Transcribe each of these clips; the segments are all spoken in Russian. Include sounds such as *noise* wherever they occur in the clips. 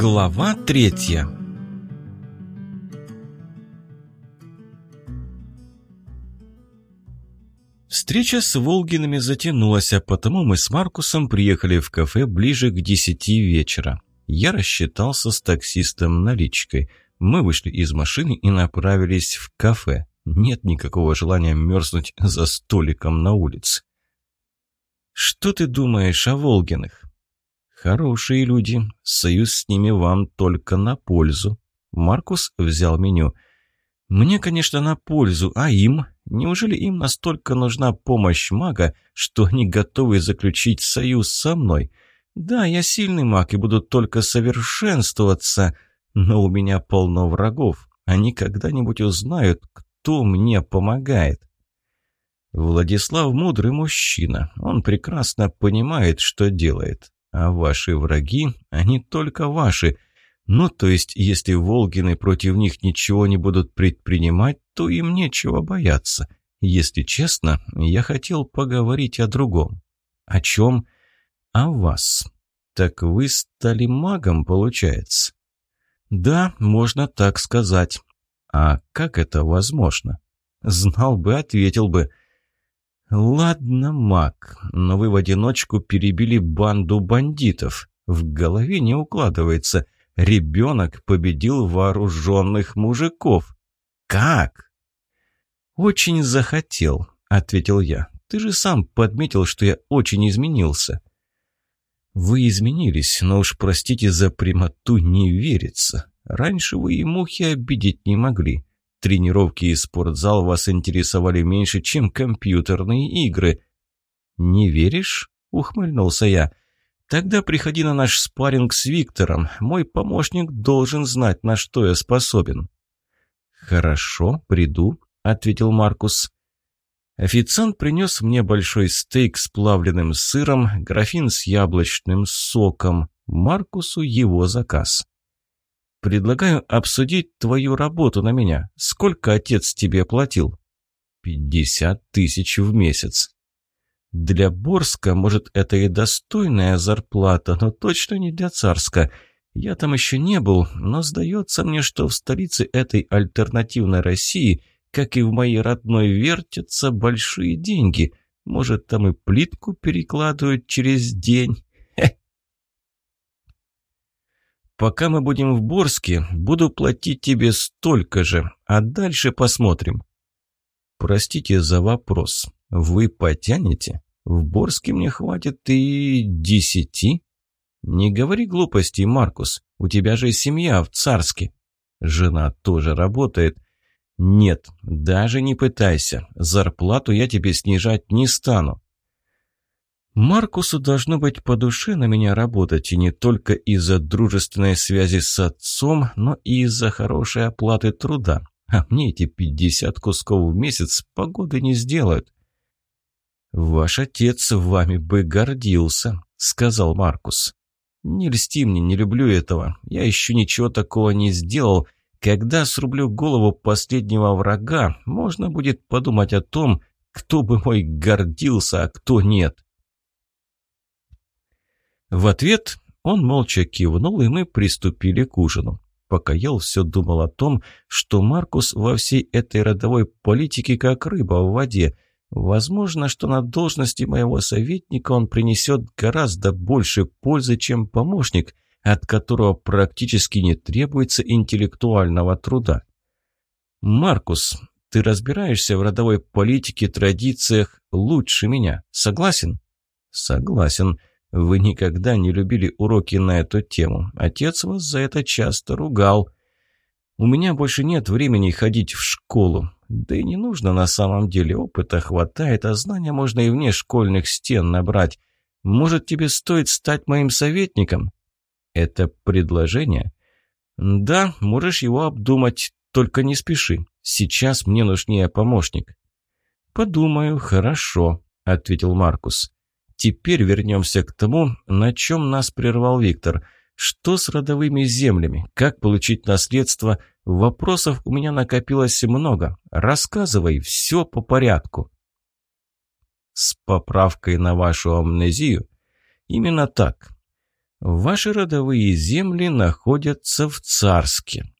Глава третья Встреча с Волгинами затянулась, а потому мы с Маркусом приехали в кафе ближе к десяти вечера. Я рассчитался с таксистом наличкой. Мы вышли из машины и направились в кафе. Нет никакого желания мерзнуть за столиком на улице. «Что ты думаешь о Волгиных?» «Хорошие люди. Союз с ними вам только на пользу». Маркус взял меню. «Мне, конечно, на пользу, а им? Неужели им настолько нужна помощь мага, что они готовы заключить союз со мной? Да, я сильный маг и буду только совершенствоваться, но у меня полно врагов. Они когда-нибудь узнают, кто мне помогает». Владислав мудрый мужчина. Он прекрасно понимает, что делает. А ваши враги, они только ваши. Ну, то есть, если Волгины против них ничего не будут предпринимать, то им нечего бояться. Если честно, я хотел поговорить о другом. О чем? О вас. Так вы стали магом, получается? Да, можно так сказать. А как это возможно? Знал бы, ответил бы. «Ладно, маг, но вы в одиночку перебили банду бандитов. В голове не укладывается. Ребенок победил вооруженных мужиков. Как?» «Очень захотел», — ответил я. «Ты же сам подметил, что я очень изменился». «Вы изменились, но уж простите за прямоту, не верится. Раньше вы и мухи обидеть не могли. Тренировки и спортзал вас интересовали меньше, чем компьютерные игры. «Не веришь?» — ухмыльнулся я. «Тогда приходи на наш спарринг с Виктором. Мой помощник должен знать, на что я способен». «Хорошо, приду», — ответил Маркус. Официант принес мне большой стейк с плавленным сыром, графин с яблочным соком. Маркусу его заказ. Предлагаю обсудить твою работу на меня. Сколько отец тебе платил? Пятьдесят тысяч в месяц. Для Борска, может, это и достойная зарплата, но точно не для Царска. Я там еще не был, но сдается мне, что в столице этой альтернативной России, как и в моей родной, вертятся большие деньги. Может, там и плитку перекладывают через день. Пока мы будем в Борске, буду платить тебе столько же, а дальше посмотрим. Простите за вопрос. Вы потянете? В Борске мне хватит и десяти? Не говори глупостей, Маркус. У тебя же семья в Царске. Жена тоже работает. Нет, даже не пытайся. Зарплату я тебе снижать не стану. Маркусу должно быть по душе на меня работать, и не только из-за дружественной связи с отцом, но и из-за хорошей оплаты труда. А мне эти пятьдесят кусков в месяц погоды не сделают. «Ваш отец вами бы гордился», — сказал Маркус. «Не льсти мне, не люблю этого. Я еще ничего такого не сделал. Когда срублю голову последнего врага, можно будет подумать о том, кто бы мой гордился, а кто нет». В ответ он молча кивнул, и мы приступили к ужину. Пока ел, все думал о том, что Маркус во всей этой родовой политике как рыба в воде. Возможно, что на должности моего советника он принесет гораздо больше пользы, чем помощник, от которого практически не требуется интеллектуального труда. «Маркус, ты разбираешься в родовой политике, традициях лучше меня. Согласен?» «Согласен. Вы никогда не любили уроки на эту тему. Отец вас за это часто ругал. У меня больше нет времени ходить в школу. Да и не нужно на самом деле. Опыта хватает, а знания можно и вне школьных стен набрать. Может, тебе стоит стать моим советником? Это предложение? Да, можешь его обдумать, только не спеши. Сейчас мне нужнее помощник. Подумаю, хорошо, ответил Маркус. Теперь вернемся к тому, на чем нас прервал Виктор. Что с родовыми землями? Как получить наследство? Вопросов у меня накопилось много. Рассказывай все по порядку. С поправкой на вашу амнезию? Именно так. Ваши родовые земли находятся в Царске.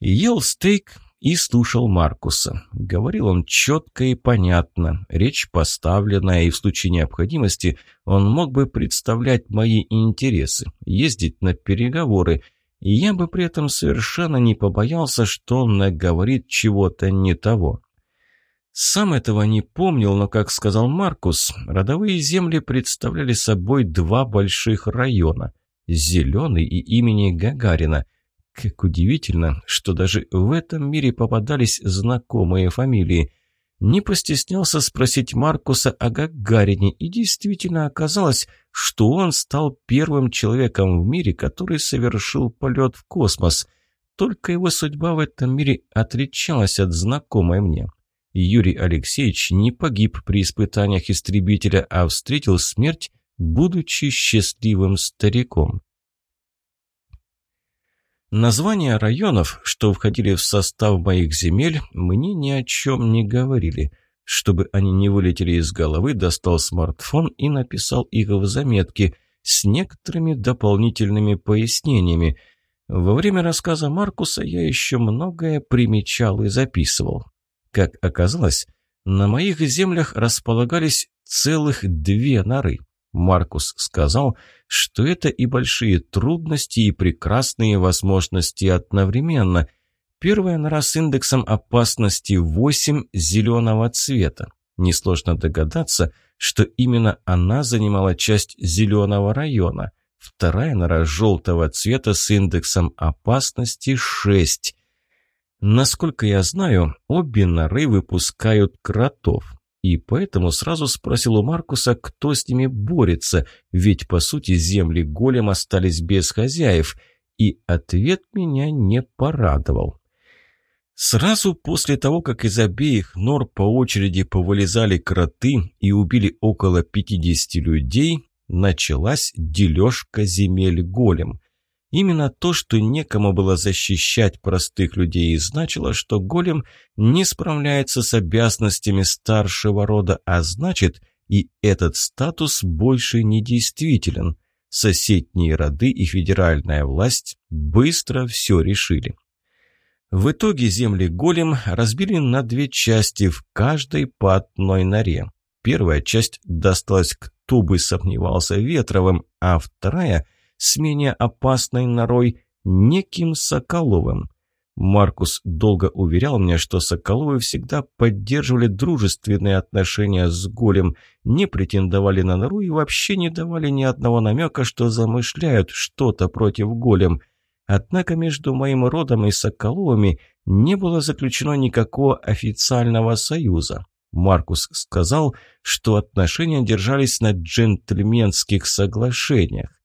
Ел стейк и слушал Маркуса. Говорил он четко и понятно, речь поставленная, и в случае необходимости он мог бы представлять мои интересы, ездить на переговоры, и я бы при этом совершенно не побоялся, что он наговорит чего-то не того. Сам этого не помнил, но, как сказал Маркус, родовые земли представляли собой два больших района – Зеленый и имени Гагарина – как удивительно, что даже в этом мире попадались знакомые фамилии. Не постеснялся спросить Маркуса о Гагарине, и действительно оказалось, что он стал первым человеком в мире, который совершил полет в космос. Только его судьба в этом мире отличалась от знакомой мне. Юрий Алексеевич не погиб при испытаниях истребителя, а встретил смерть, будучи счастливым стариком. Названия районов, что входили в состав моих земель, мне ни о чем не говорили. Чтобы они не вылетели из головы, достал смартфон и написал их в заметке с некоторыми дополнительными пояснениями. Во время рассказа Маркуса я еще многое примечал и записывал. Как оказалось, на моих землях располагались целых две норы – Маркус сказал, что это и большие трудности, и прекрасные возможности одновременно. Первая нора с индексом опасности 8 зеленого цвета. Несложно догадаться, что именно она занимала часть зеленого района. Вторая нора желтого цвета с индексом опасности 6. Насколько я знаю, обе норы выпускают кротов. И поэтому сразу спросил у Маркуса, кто с ними борется, ведь, по сути, земли голем остались без хозяев. И ответ меня не порадовал. Сразу после того, как из обеих нор по очереди повылезали кроты и убили около 50 людей, началась дележка земель голем. Именно то, что некому было защищать простых людей, значило, что голем не справляется с обязанностями старшего рода, а значит, и этот статус больше не действителен. Соседние роды и федеральная власть быстро все решили. В итоге земли голем разбили на две части, в каждой по одной норе. Первая часть досталась, кто бы сомневался, Ветровым, а вторая – с менее опасной норой, неким Соколовым. Маркус долго уверял меня, что Соколовы всегда поддерживали дружественные отношения с Голем, не претендовали на нору и вообще не давали ни одного намека, что замышляют что-то против Голем. Однако между моим родом и Соколовыми не было заключено никакого официального союза. Маркус сказал, что отношения держались на джентльменских соглашениях.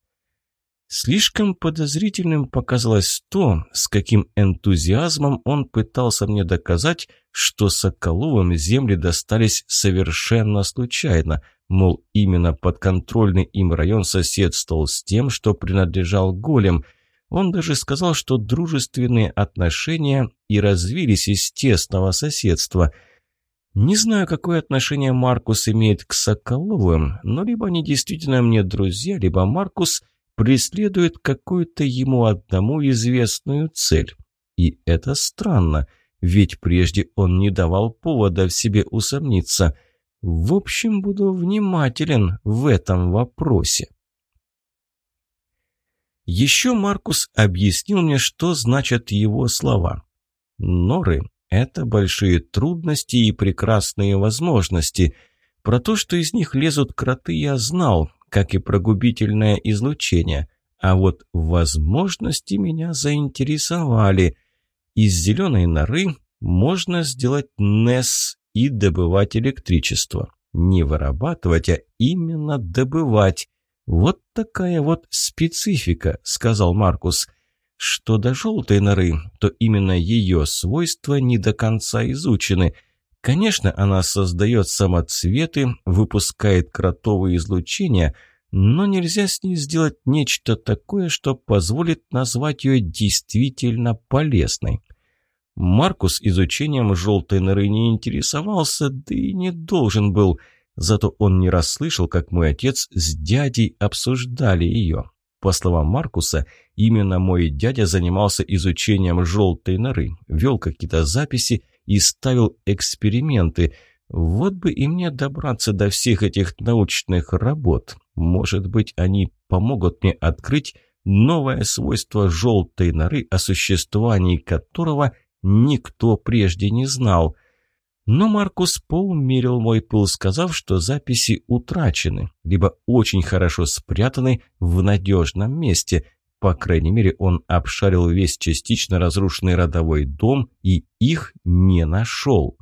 Слишком подозрительным показалось то, с каким энтузиазмом он пытался мне доказать, что Соколовым земли достались совершенно случайно, мол, именно подконтрольный им район соседствовал с тем, что принадлежал голем. Он даже сказал, что дружественные отношения и развились из тесного соседства – не знаю, какое отношение Маркус имеет к Соколовым, но либо они действительно мне друзья, либо Маркус – преследует какую-то ему одному известную цель. И это странно, ведь прежде он не давал повода в себе усомниться. В общем, буду внимателен в этом вопросе. Еще Маркус объяснил мне, что значат его слова. Норы – это большие трудности и прекрасные возможности. Про то, что из них лезут кроты, я знал, как и прогубительное излучение. А вот возможности меня заинтересовали. Из зеленой норы можно сделать НЭС и добывать электричество. Не вырабатывать, а именно добывать. Вот такая вот специфика, сказал Маркус. Что до желтой норы, то именно ее свойства не до конца изучены – Конечно, она создает самоцветы, выпускает кротовые излучения, но нельзя с ней сделать нечто такое, что позволит назвать ее действительно полезной. Маркус изучением желтой норы не интересовался, да и не должен был. Зато он не расслышал, как мой отец с дядей обсуждали ее. По словам Маркуса, именно мой дядя занимался изучением желтой норы, вел какие-то записи и ставил эксперименты. Вот бы и мне добраться до всех этих научных работ. Может быть, они помогут мне открыть новое свойство желтой норы, о существовании которого никто прежде не знал. Но Маркус поумерил мой пыл, сказав, что записи утрачены, либо очень хорошо спрятаны в надежном месте. По крайней мере, он обшарил весь частично разрушенный родовой дом и их не нашел.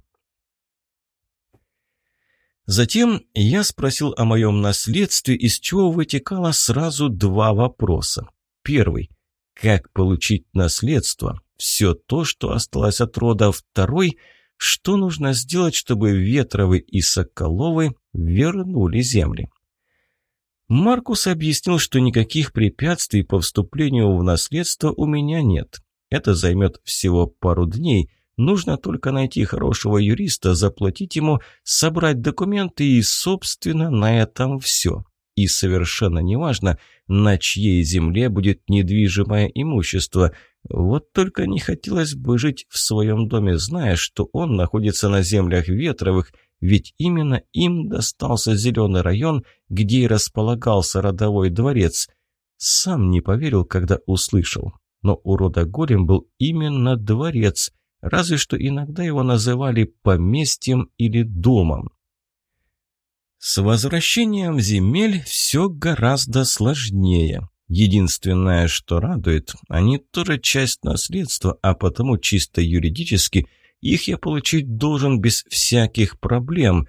Затем я спросил о моем наследстве, из чего вытекало сразу два вопроса. Первый – как получить наследство? Все то, что осталось от рода. Второй – что нужно сделать, чтобы Ветровы и Соколовы вернули земли? Маркус объяснил, что никаких препятствий по вступлению в наследство у меня нет. Это займет всего пару дней. Нужно только найти хорошего юриста, заплатить ему, собрать документы и, собственно, на этом все. И совершенно неважно, на чьей земле будет недвижимое имущество. Вот только не хотелось бы жить в своем доме, зная, что он находится на землях Ветровых, ведь именно им достался зеленый район, где и располагался родовой дворец. Сам не поверил, когда услышал. Но у рода Голем был именно дворец, разве что иногда его называли поместьем или домом. С возвращением земель все гораздо сложнее. Единственное, что радует, они тоже часть наследства, а потому чисто юридически их я получить должен без всяких проблем.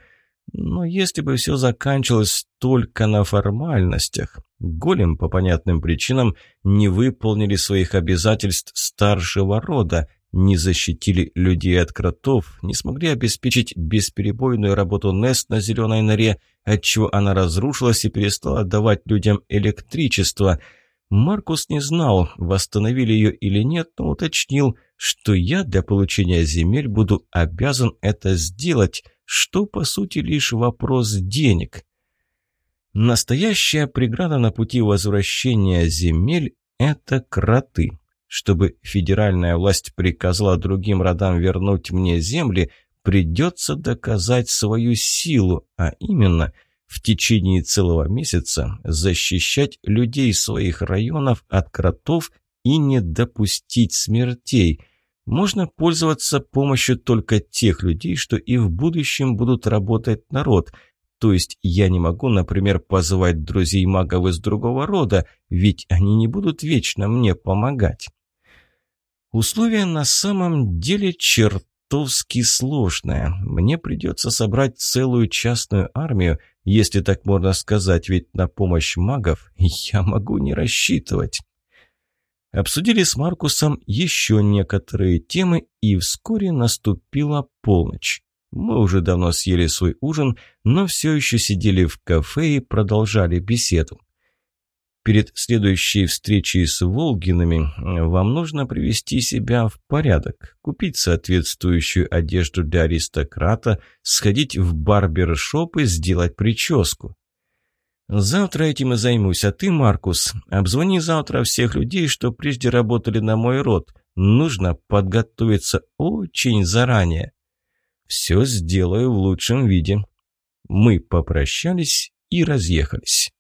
Но если бы все заканчивалось только на формальностях, голем по понятным причинам не выполнили своих обязательств старшего рода, не защитили людей от кротов, не смогли обеспечить бесперебойную работу НЕС на зеленой норе, отчего она разрушилась и перестала давать людям электричество. Маркус не знал, восстановили ее или нет, но уточнил, что я для получения земель буду обязан это сделать, что по сути лишь вопрос денег. Настоящая преграда на пути возвращения земель – это кроты. Чтобы федеральная власть приказала другим родам вернуть мне земли, придется доказать свою силу, а именно в течение целого месяца защищать людей своих районов от кротов и не допустить смертей. Можно пользоваться помощью только тех людей, что и в будущем будут работать народ. То есть я не могу, например, позвать друзей магов из другого рода, ведь они не будут вечно мне помогать. Условие на самом деле чертовски сложное. Мне придется собрать целую частную армию, если так можно сказать, ведь на помощь магов *laughs* я могу не рассчитывать. Обсудили с Маркусом еще некоторые темы, и вскоре наступила полночь. Мы уже давно съели свой ужин, но все еще сидели в кафе и продолжали беседу. Перед следующей встречей с Волгинами вам нужно привести себя в порядок, купить соответствующую одежду для аристократа, сходить в барбершоп и сделать прическу. Завтра этим и займусь, а ты, Маркус, обзвони завтра всех людей, что прежде работали на мой род. Нужно подготовиться очень заранее. Все сделаю в лучшем виде. Мы попрощались и разъехались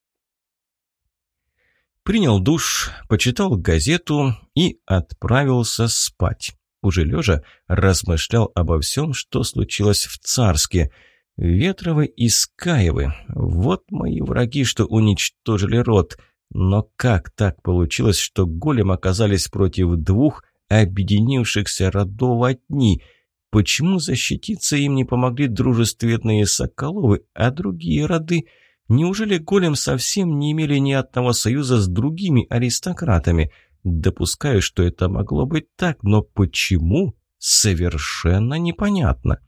принял душ, почитал газету и отправился спать. Уже лежа размышлял обо всем, что случилось в Царске. Ветровы и Скаевы – вот мои враги, что уничтожили род. Но как так получилось, что голем оказались против двух объединившихся родов одни? Почему защититься им не помогли дружественные Соколовы, а другие роды – Неужели голем совсем не имели ни одного союза с другими аристократами? Допускаю, что это могло быть так, но почему? Совершенно непонятно.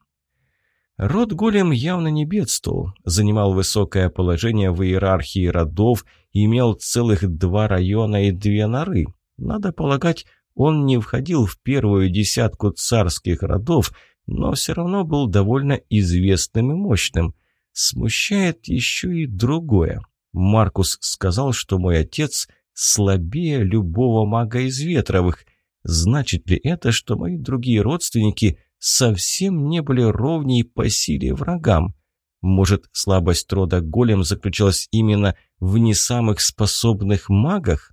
Род Голем явно не бедствовал, занимал высокое положение в иерархии родов, имел целых два района и две норы. Надо полагать, он не входил в первую десятку царских родов, но все равно был довольно известным и мощным – Смущает еще и другое. Маркус сказал, что мой отец слабее любого мага из Ветровых. Значит ли это, что мои другие родственники совсем не были ровней по силе врагам? Может, слабость рода Голем заключалась именно в не самых способных магах?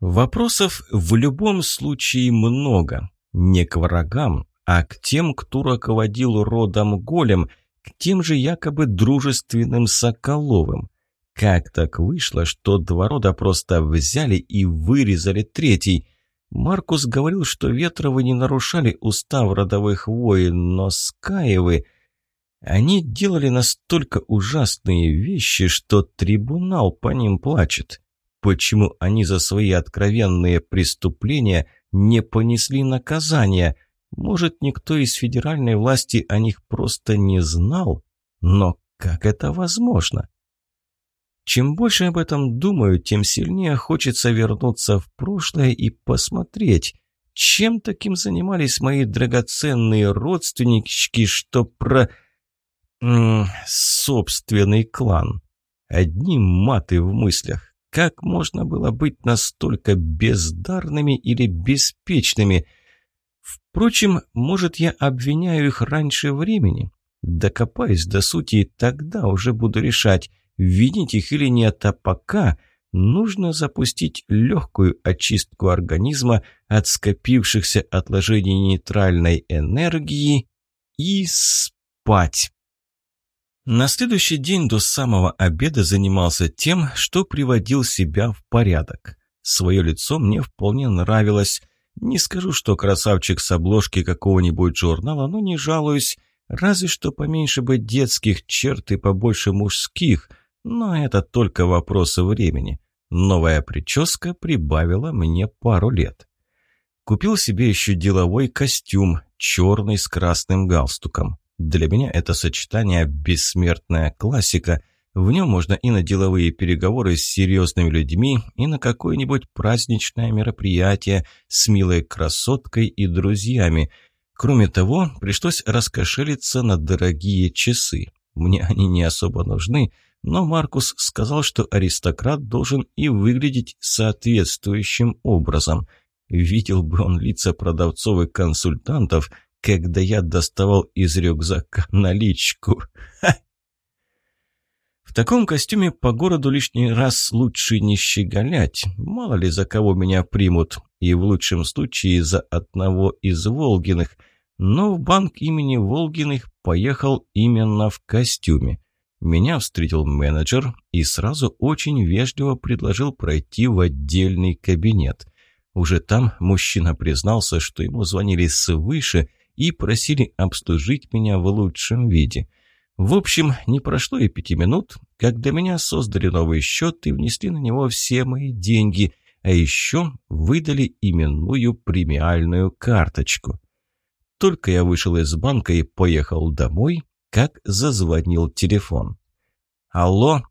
Вопросов в любом случае много. Не к врагам, а к тем, кто руководил родом Голем, к тем же якобы дружественным Соколовым. Как так вышло, что два рода просто взяли и вырезали третий? Маркус говорил, что Ветровы не нарушали устав родовых войн, но Скаевы... Они делали настолько ужасные вещи, что трибунал по ним плачет. Почему они за свои откровенные преступления не понесли наказания? Может, никто из федеральной власти о них просто не знал? Но как это возможно? Чем больше об этом думаю, тем сильнее хочется вернуться в прошлое и посмотреть, чем таким занимались мои драгоценные родственнички, что про собственный клан. Одни маты в мыслях. Как можно было быть настолько бездарными или беспечными? Впрочем, может, я обвиняю их раньше времени? Докопаюсь до сути, и тогда уже буду решать, винить их или нет, а пока нужно запустить легкую очистку организма от скопившихся отложений нейтральной энергии и спать. На следующий день до самого обеда занимался тем, что приводил себя в порядок. Свое лицо мне вполне нравилось. Не скажу, что красавчик с обложки какого-нибудь журнала, но не жалуюсь. Разве что поменьше бы детских черт и побольше мужских. Но это только вопросы времени. Новая прическа прибавила мне пару лет. Купил себе еще деловой костюм, черный с красным галстуком. Для меня это сочетание бессмертная классика. В нем можно и на деловые переговоры с серьезными людьми, и на какое-нибудь праздничное мероприятие с милой красоткой и друзьями. Кроме того, пришлось раскошелиться на дорогие часы. Мне они не особо нужны, но Маркус сказал, что аристократ должен и выглядеть соответствующим образом. Видел бы он лица продавцов и консультантов – когда я доставал из рюкзака *laughs* наличку. В таком костюме по городу лишний раз лучше не щеголять. Мало ли за кого меня примут. И в лучшем случае за одного из Волгиных. Но в банк имени Волгиных поехал именно в костюме. Меня встретил менеджер и сразу очень вежливо предложил пройти в отдельный кабинет. Уже там мужчина признался, что ему звонили свыше – и просили обслужить меня в лучшем виде. В общем, не прошло и пяти минут, как для меня создали новый счет и внесли на него все мои деньги, а еще выдали именную премиальную карточку. Только я вышел из банка и поехал домой, как зазвонил телефон. «Алло?»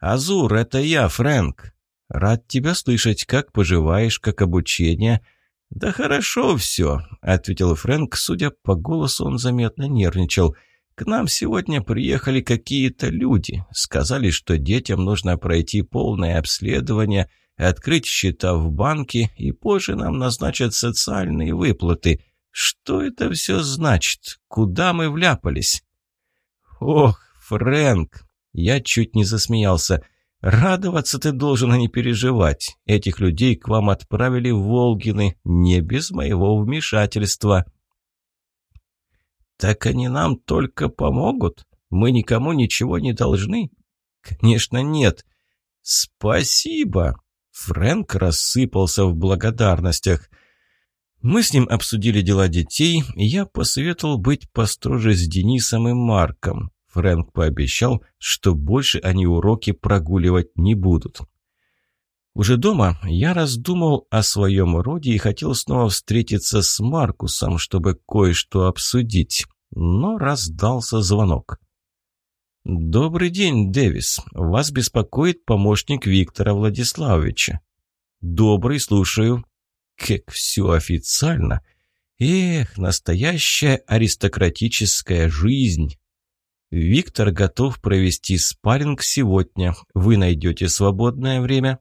«Азур, это я, Фрэнк. Рад тебя слышать. Как поживаешь, как обучение?» «Да хорошо все», — ответил Фрэнк. Судя по голосу, он заметно нервничал. «К нам сегодня приехали какие-то люди. Сказали, что детям нужно пройти полное обследование, открыть счета в банке, и позже нам назначат социальные выплаты. Что это все значит? Куда мы вляпались?» «Ох, Фрэнк!» Я чуть не засмеялся. Радоваться ты должен, а не переживать. Этих людей к вам отправили Волгины не без моего вмешательства. Так они нам только помогут? Мы никому ничего не должны? Конечно, нет. Спасибо. Фрэнк рассыпался в благодарностях. Мы с ним обсудили дела детей, и я посоветовал быть построже с Денисом и Марком. Фрэнк пообещал, что больше они уроки прогуливать не будут. Уже дома я раздумал о своем роде и хотел снова встретиться с Маркусом, чтобы кое-что обсудить, но раздался звонок. «Добрый день, Дэвис. Вас беспокоит помощник Виктора Владиславовича». «Добрый, слушаю». «Как все официально!» «Эх, настоящая аристократическая жизнь!» Виктор готов провести спарринг сегодня. Вы найдете свободное время?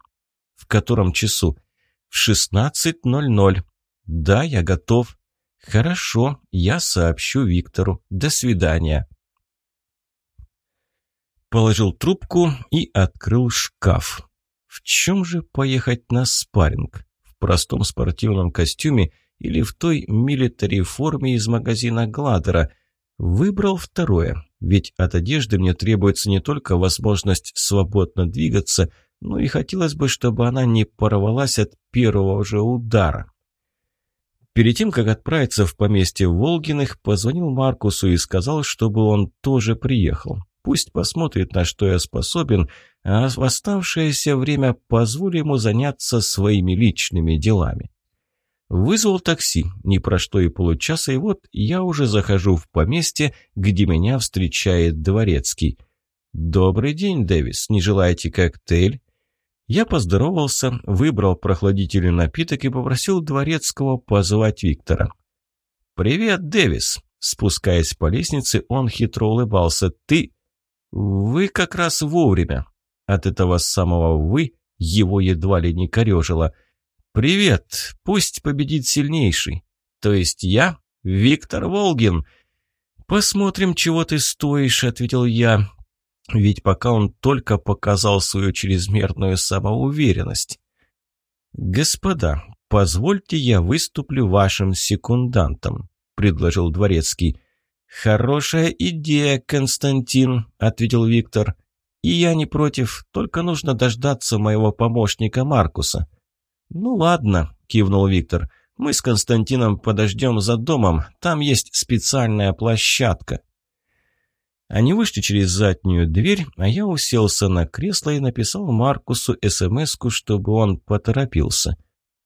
В котором часу? В 16.00. Да, я готов. Хорошо, я сообщу Виктору. До свидания. Положил трубку и открыл шкаф. В чем же поехать на спарринг? Простом спортивном костюме или в той милитари форме из магазина Гладера? Выбрал второе. Ведь от одежды мне требуется не только возможность свободно двигаться, но и хотелось бы, чтобы она не порвалась от первого же удара. Перед тем, как отправиться в поместье Волгиных, позвонил Маркусу и сказал, чтобы он тоже приехал. Пусть посмотрит, на что я способен, а в оставшееся время позволю ему заняться своими личными делами. Вызвал такси, не прошло и получаса, и вот я уже захожу в поместье, где меня встречает дворецкий. «Добрый день, Дэвис, не желаете коктейль?» Я поздоровался, выбрал прохладительный напиток и попросил дворецкого позвать Виктора. «Привет, Дэвис!» Спускаясь по лестнице, он хитро улыбался. «Ты...» «Вы как раз вовремя». От этого самого «вы» его едва ли не корежило – «Привет! Пусть победит сильнейший. То есть я, Виктор Волгин». «Посмотрим, чего ты стоишь», — ответил я. Ведь пока он только показал свою чрезмерную самоуверенность. «Господа, позвольте я выступлю вашим секундантом», — предложил Дворецкий. «Хорошая идея, Константин», — ответил Виктор. «И я не против, только нужно дождаться моего помощника Маркуса». «Ну ладно», – кивнул Виктор. «Мы с Константином подождем за домом, там есть специальная площадка». Они вышли через заднюю дверь, а я уселся на кресло и написал Маркусу смс чтобы он поторопился.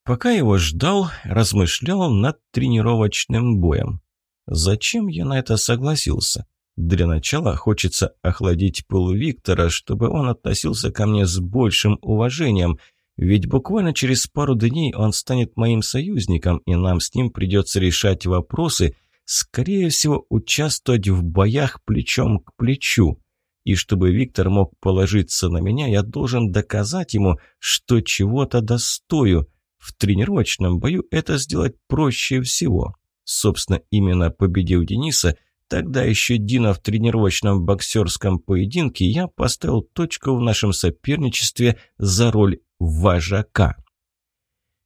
Пока его ждал, размышлял над тренировочным боем. Зачем я на это согласился? Для начала хочется охладить пыл Виктора, чтобы он относился ко мне с большим уважением – ведь буквально через пару дней он станет моим союзником, и нам с ним придется решать вопросы, скорее всего, участвовать в боях плечом к плечу. И чтобы Виктор мог положиться на меня, я должен доказать ему, что чего-то достою. В тренировочном бою это сделать проще всего. Собственно, именно победив Дениса, тогда еще Дина в тренировочном боксерском поединке, я поставил точку в нашем соперничестве за роль вожака.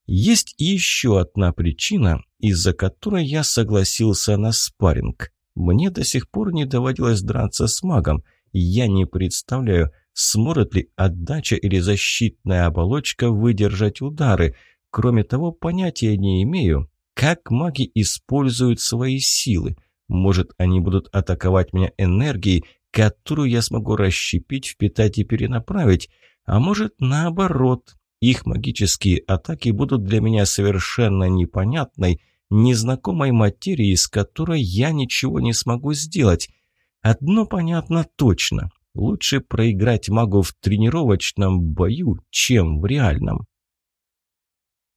Есть еще одна причина, из-за которой я согласился на спарринг. Мне до сих пор не доводилось драться с магом. Я не представляю, сможет ли отдача или защитная оболочка выдержать удары. Кроме того, понятия не имею, как маги используют свои силы. Может, они будут атаковать меня энергией, которую я смогу расщепить, впитать и перенаправить. А может, наоборот, их магические атаки будут для меня совершенно непонятной, незнакомой материей, с которой я ничего не смогу сделать. Одно понятно точно. Лучше проиграть магу в тренировочном бою, чем в реальном.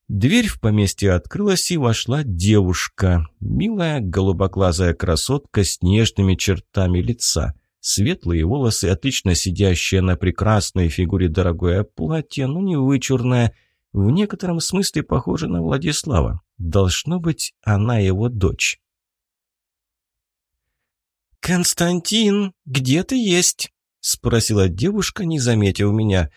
Дверь в поместье открылась, и вошла девушка. Милая голубоглазая красотка с нежными чертами лица. Светлые волосы, отлично сидящие на прекрасной фигуре дорогое платье, но не вычурное, в некотором смысле похоже на Владислава. Должно быть, она его дочь. «Константин, где ты есть?» — спросила девушка, не заметив меня.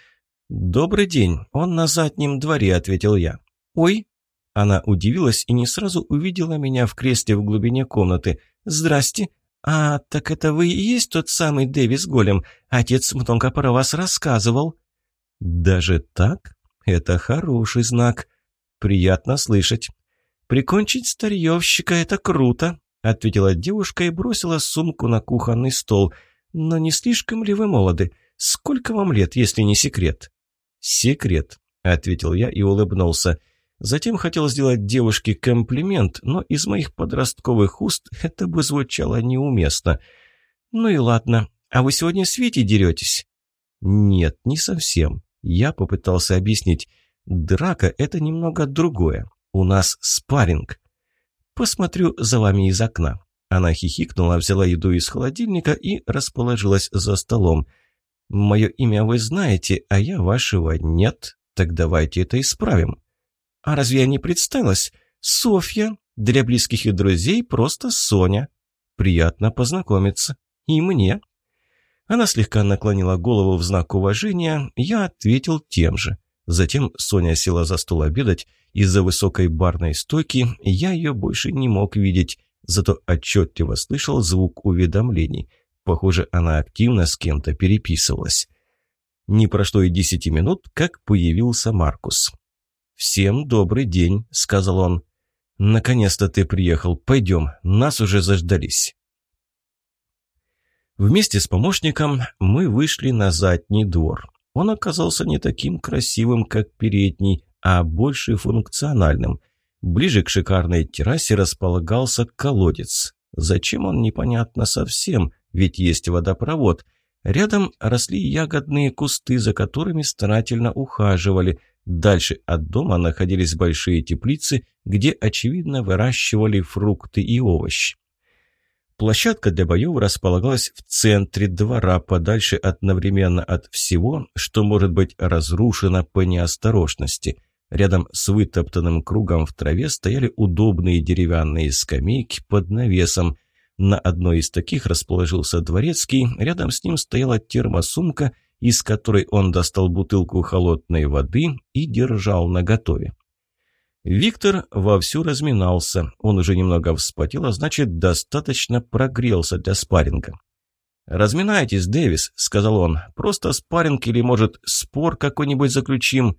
«Добрый день, он на заднем дворе», — ответил я. «Ой!» Она удивилась и не сразу увидела меня в кресле в глубине комнаты. «Здрасте, «А, так это вы и есть тот самый Дэвис Голем? Отец много про вас рассказывал». «Даже так? Это хороший знак. Приятно слышать. Прикончить старьевщика — это круто», — ответила девушка и бросила сумку на кухонный стол. «Но не слишком ли вы молоды? Сколько вам лет, если не секрет?» «Секрет», — ответил я и улыбнулся. Затем хотел сделать девушке комплимент, но из моих подростковых уст это бы звучало неуместно. «Ну и ладно. А вы сегодня с Витей деретесь?» «Нет, не совсем. Я попытался объяснить. Драка — это немного другое. У нас спарринг. Посмотрю за вами из окна. Она хихикнула, взяла еду из холодильника и расположилась за столом. «Мое имя вы знаете, а я вашего нет. Так давайте это исправим». «А разве я не представилась? Софья. Для близких и друзей просто Соня. Приятно познакомиться. И мне». Она слегка наклонила голову в знак уважения, я ответил тем же. Затем Соня села за стол обедать. Из-за высокой барной стойки я ее больше не мог видеть зато отчетливо слышал звук уведомлений. Похоже, она активно с кем-то переписывалась. Не прошло и десяти минут, как появился Маркус. «Всем добрый день», — сказал он. «Наконец-то ты приехал. Пойдем, нас уже заждались». Вместе с помощником мы вышли на задний двор. Он оказался не таким красивым, как передний, а больше функциональным — Ближе к шикарной террасе располагался колодец. Зачем он, непонятно совсем, ведь есть водопровод. Рядом росли ягодные кусты, за которыми старательно ухаживали. Дальше от дома находились большие теплицы, где, очевидно, выращивали фрукты и овощи. Площадка для боев располагалась в центре двора, подальше одновременно от всего, что может быть разрушено по неосторожности – Рядом с вытоптанным кругом в траве стояли удобные деревянные скамейки под навесом. На одной из таких расположился дворецкий, рядом с ним стояла термосумка, из которой он достал бутылку холодной воды и держал наготове. Виктор вовсю разминался. Он уже немного вспотел, а значит, достаточно прогрелся для спарринга. «Разминайтесь, Дэвис», — сказал он. «Просто спарринг или, может, спор какой-нибудь заключим?»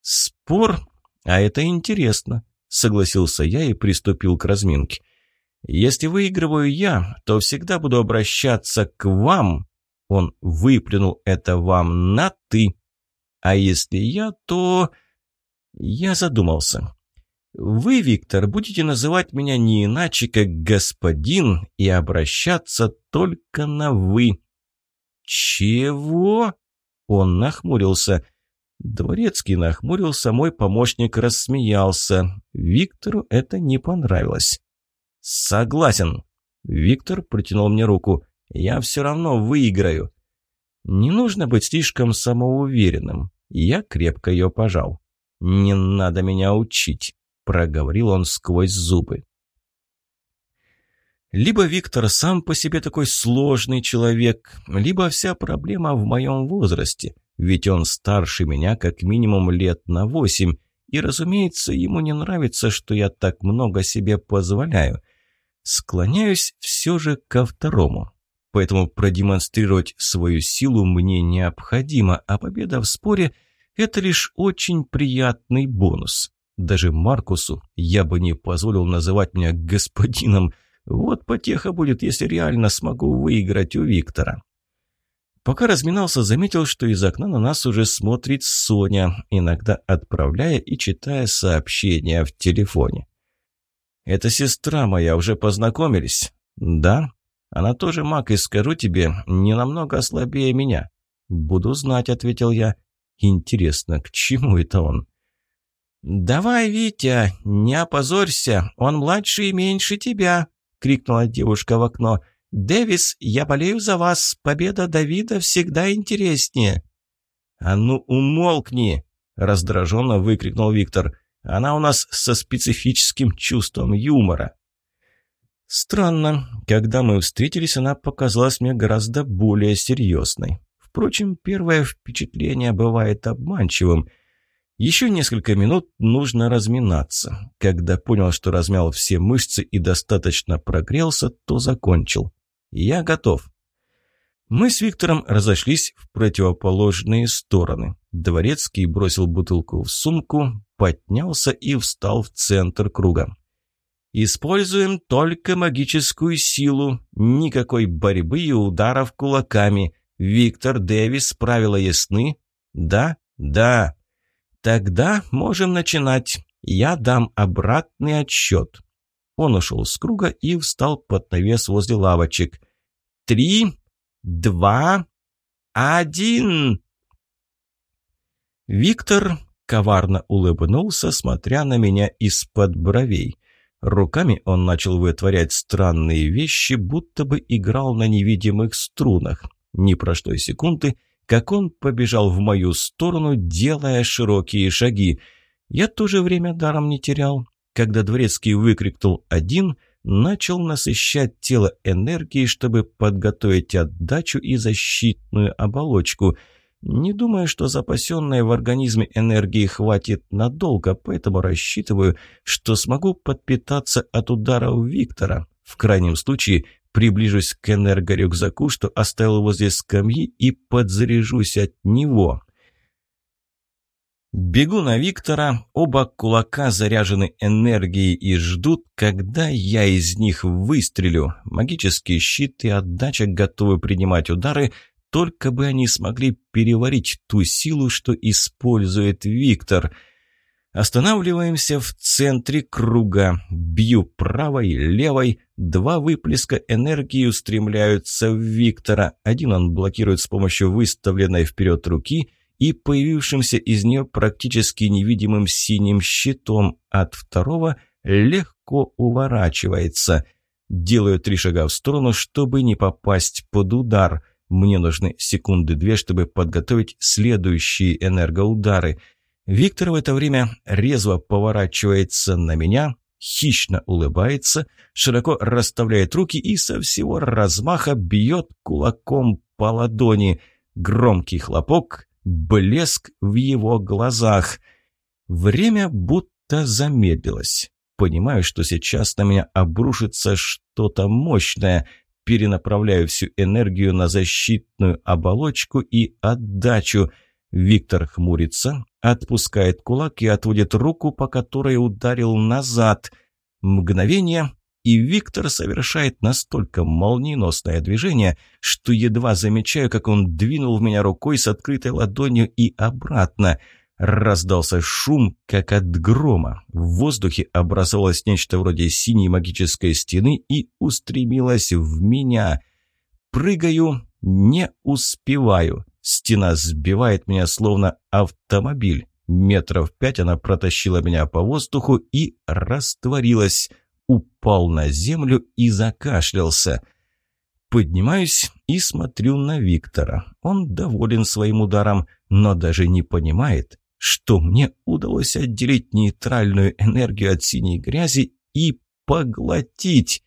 «Спор? А это интересно», — согласился я и приступил к разминке. «Если выигрываю я, то всегда буду обращаться к вам». Он выплюнул это вам на «ты». А если я, то... Я задумался. Вы, Виктор, будете называть меня не иначе, как господин, и обращаться только на «вы». «Чего?» Он нахмурился. Дворецкий нахмурился, мой помощник рассмеялся. Виктору это не понравилось. «Согласен». Виктор протянул мне руку. «Я все равно выиграю». Не нужно быть слишком самоуверенным. Я крепко ее пожал. «Не надо меня учить», — проговорил он сквозь зубы. Либо Виктор сам по себе такой сложный человек, либо вся проблема в моем возрасте — ведь он старше меня как минимум лет на восемь, и, разумеется, ему не нравится, что я так много себе позволяю. Склоняюсь все же ко второму. Поэтому продемонстрировать свою силу мне необходимо, а победа в споре – это лишь очень приятный бонус. Даже Маркусу я бы не позволил называть меня господином. Вот потеха будет, если реально смогу выиграть у Виктора. Пока разминался, заметил, что из окна на нас уже смотрит Соня, иногда отправляя и читая сообщения в телефоне. «Это сестра моя, уже познакомились?» «Да. Она тоже маг, и скажу тебе, не намного слабее меня». «Буду знать», — ответил я. «Интересно, к чему это он?» «Давай, Витя, не опозорься, он младше и меньше тебя», — крикнула девушка в окно. «Дэвис, я болею за вас. Победа Давида всегда интереснее». «А ну, умолкни!» – раздраженно выкрикнул Виктор. «Она у нас со специфическим чувством юмора». Странно. Когда мы встретились, она показалась мне гораздо более серьезной. Впрочем, первое впечатление бывает обманчивым. Еще несколько минут нужно разминаться. Когда понял, что размял все мышцы и достаточно прогрелся, то закончил. «Я готов». Мы с Виктором разошлись в противоположные стороны. Дворецкий бросил бутылку в сумку, поднялся и встал в центр круга. «Используем только магическую силу. Никакой борьбы и ударов кулаками. Виктор Дэвис, правила ясны?» «Да? Да. Тогда можем начинать. Я дам обратный отсчет». Он ушел с круга и встал под навес возле лавочек. «Три, два, один!» Виктор коварно улыбнулся, смотря на меня из-под бровей. Руками он начал вытворять странные вещи, будто бы играл на невидимых струнах. Не прошло и секунды, как он побежал в мою сторону, делая широкие шаги. Я тоже время даром не терял. Когда Дворецкий выкрикнул «один», начал насыщать тело энергией, чтобы подготовить отдачу и защитную оболочку – не думаю, что запасенной в организме энергии хватит надолго, поэтому рассчитываю, что смогу подпитаться от ударов Виктора. В крайнем случае приближусь к энергорюкзаку, что оставил возле скамьи, и подзаряжусь от него. Бегу на Виктора, оба кулака заряжены энергией и ждут, когда я из них выстрелю. Магический щит и отдача готовы принимать удары, только бы они смогли переварить ту силу, что использует Виктор. Останавливаемся в центре круга. Бью правой, левой. Два выплеска энергии устремляются в Виктора. Один он блокирует с помощью выставленной вперед руки и появившимся из нее практически невидимым синим щитом. От второго легко уворачивается. Делаю три шага в сторону, чтобы не попасть под удар – мне нужны секунды две, чтобы подготовить следующие энергоудары. Виктор в это время резво поворачивается на меня, хищно улыбается, широко расставляет руки и со всего размаха бьет кулаком по ладони. Громкий хлопок, блеск в его глазах. Время будто замедлилось. Понимаю, что сейчас на меня обрушится что-то мощное перенаправляю всю энергию на защитную оболочку и отдачу. Виктор хмурится, отпускает кулак и отводит руку, по которой ударил назад. Мгновение, и Виктор совершает настолько молниеносное движение, что едва замечаю, как он двинул в меня рукой с открытой ладонью и обратно – Раздался шум, как от грома. В воздухе образовалось нечто вроде синей магической стены и устремилось в меня. Прыгаю, не успеваю. Стена сбивает меня словно автомобиль. Метров пять она протащила меня по воздуху и растворилась. Упал на землю и закашлялся. Поднимаюсь и смотрю на Виктора. Он доволен своим ударом, но даже не понимает, что мне удалось отделить нейтральную энергию от синей грязи и поглотить.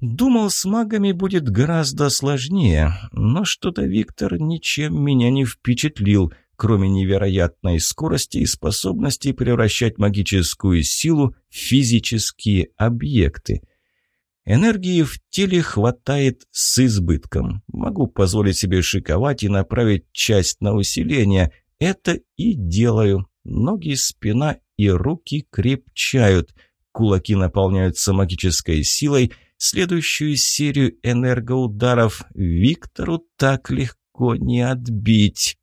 Думал, с магами будет гораздо сложнее, но что-то Виктор ничем меня не впечатлил, кроме невероятной скорости и способности превращать магическую силу в физические объекты. Энергии в теле хватает с избытком. Могу позволить себе шиковать и направить часть на усиление – это и делаю. Ноги, спина и руки крепчают. Кулаки наполняются магической силой. Следующую серию энергоударов Виктору так легко не отбить.